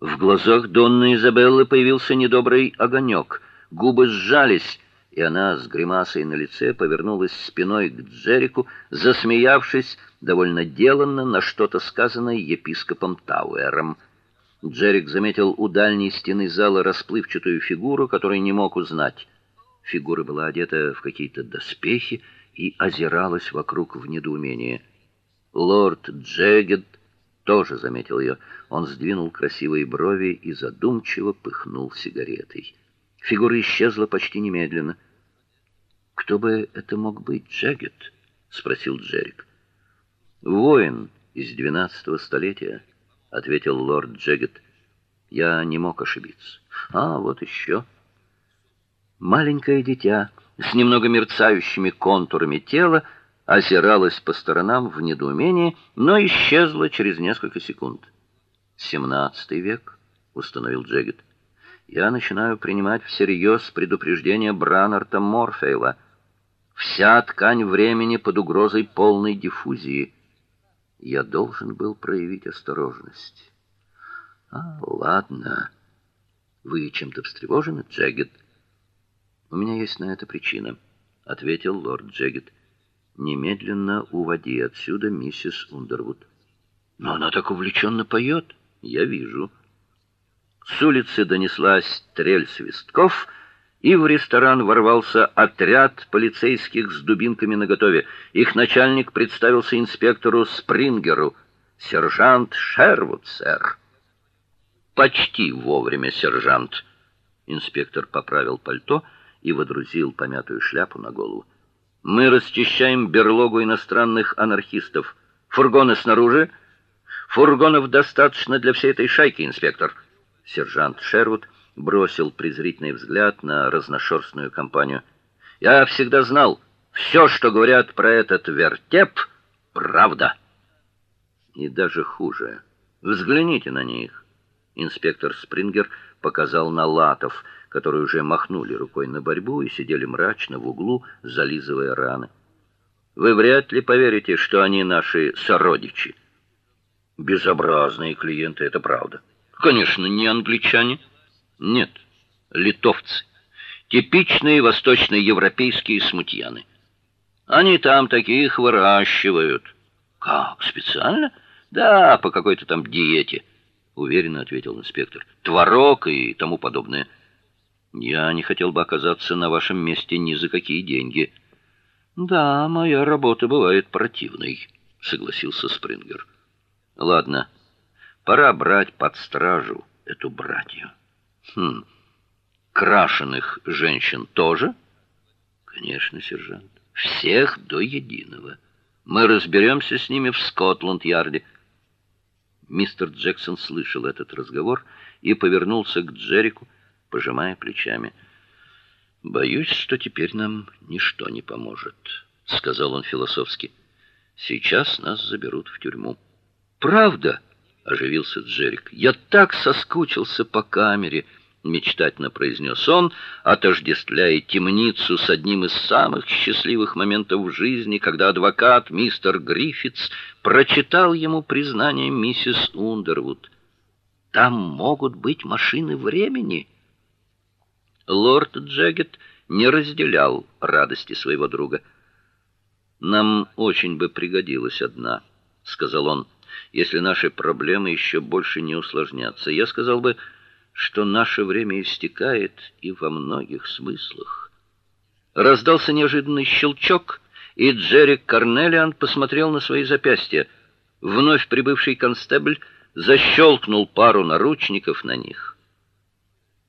В глазах Донны Изабеллы появился недобрый огонек. Губы сжались, и она с гримасой на лице повернулась спиной к Джеррику, засмеявшись довольно деланно на что-то сказанное епископом Тауэром. Джеррик заметил у дальней стены зала расплывчатую фигуру, которую не мог узнать. Фигура была одета в какие-то доспехи и озиралась вокруг в недоумении. Лорд Джегет тоже заметил ее. Он сдвинул красивые брови и задумчиво пыхнул сигаретой. Фигура исчезла почти немедленно. Кто бы это мог быть, Джегет? спросил Джерик. Воин из двенадцатого столетия, ответил лорд Джегет. Я не мог ошибиться. А, вот еще. Маленькое дитя с немного мерцающими контурами тела озиралась по сторонам в недоумении, но исчезла через несколько секунд. «Семнадцатый век», — установил Джегет. «Я начинаю принимать всерьез предупреждение Бранарта Морфейла. Вся ткань времени под угрозой полной диффузии. Я должен был проявить осторожность». «А, ладно. Вы чем-то встревожены, Джегет?» «У меня есть на это причина», — ответил лорд Джегет. Немедленно уводи отсюда миссис Ундервуд. Но она так увлеченно поет, я вижу. С улицы донеслась трель свистков, и в ресторан ворвался отряд полицейских с дубинками наготове. Их начальник представился инспектору Спрингеру, сержант Шервуд, сэр. Почти вовремя, сержант. Инспектор поправил пальто и водрузил помятую шляпу на голову. Мы расчищаем берлогу иностранных анархистов. Фургоны снаружи. Фургонов достаточно для всей этой шайки, инспектор. Сержант Шервуд бросил презрительный взгляд на разношерстную компанию. Я всегда знал, все, что говорят про этот вертеп, правда. И даже хуже. Взгляните на них. Инспектор Спрингер показал на латов, которые уже махнули рукой на борьбу и сидели мрачно в углу, зализывая раны. Вы вряд ли поверите, что они наши сородичи. Безобразные клиенты, это правда. Конечно, не англичане. Нет, литовцы. Типичные восточноевропейские смутьяны. Они там таких выращивают. Как, специально? Да, по какой-то там диете уверенно ответил инспектор. Творог и тому подобное. Я не хотел бы оказаться на вашем месте ни за какие деньги. Да, моя работа бывает противной, согласился Спрингер. Ладно. Пора брать под стражу эту братью. Хм. Крашеных женщин тоже? Конечно, сержант. Всех до единого. Мы разберемся с ними в Скотланд-Ярде. Мистер Джексон слышал этот разговор и повернулся к Джеррику, пожимая плечами. Боюсь, что теперь нам ничто не поможет, сказал он философски. Сейчас нас заберут в тюрьму. Правда? оживился Джеррик. Я так соскучился по камере мечтательно произнес он, отождествляя темницу с одним из самых счастливых моментов в жизни, когда адвокат мистер Гриффитс прочитал ему признание миссис Ундервуд. Там могут быть машины времени. Лорд Джегет не разделял радости своего друга. Нам очень бы пригодилась одна, сказал он. Если наши проблемы еще больше не усложнятся, я сказал бы, что наше время истекает и во многих смыслах. Раздался неожиданный щелчок, и Джерри Карнелиан посмотрел на свои запястья. Вновь прибывший констебль защелкнул пару наручников на них.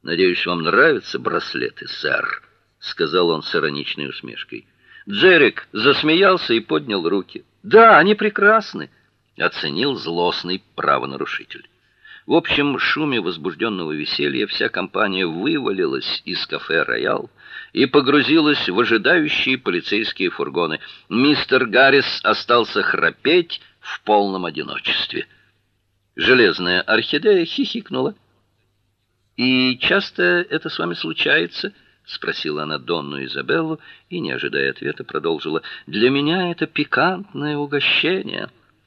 Надеюсь, вам нравятся браслеты, сэр, сказал он с ироничной усмешкой. Джерик засмеялся и поднял руки. Да, они прекрасны, оценил злостный правонарушитель. В общем шуме возбужденного веселья вся компания вывалилась из кафе Роял и погрузилась в ожидающие полицейские фургоны. Мистер Гаррис остался храпеть в полном одиночестве. Железная орхидея хихикнула. И часто это с вами случается? спросила она Донну Изабеллу и, не ожидая ответа, продолжила: "Для меня это пикантное угощение".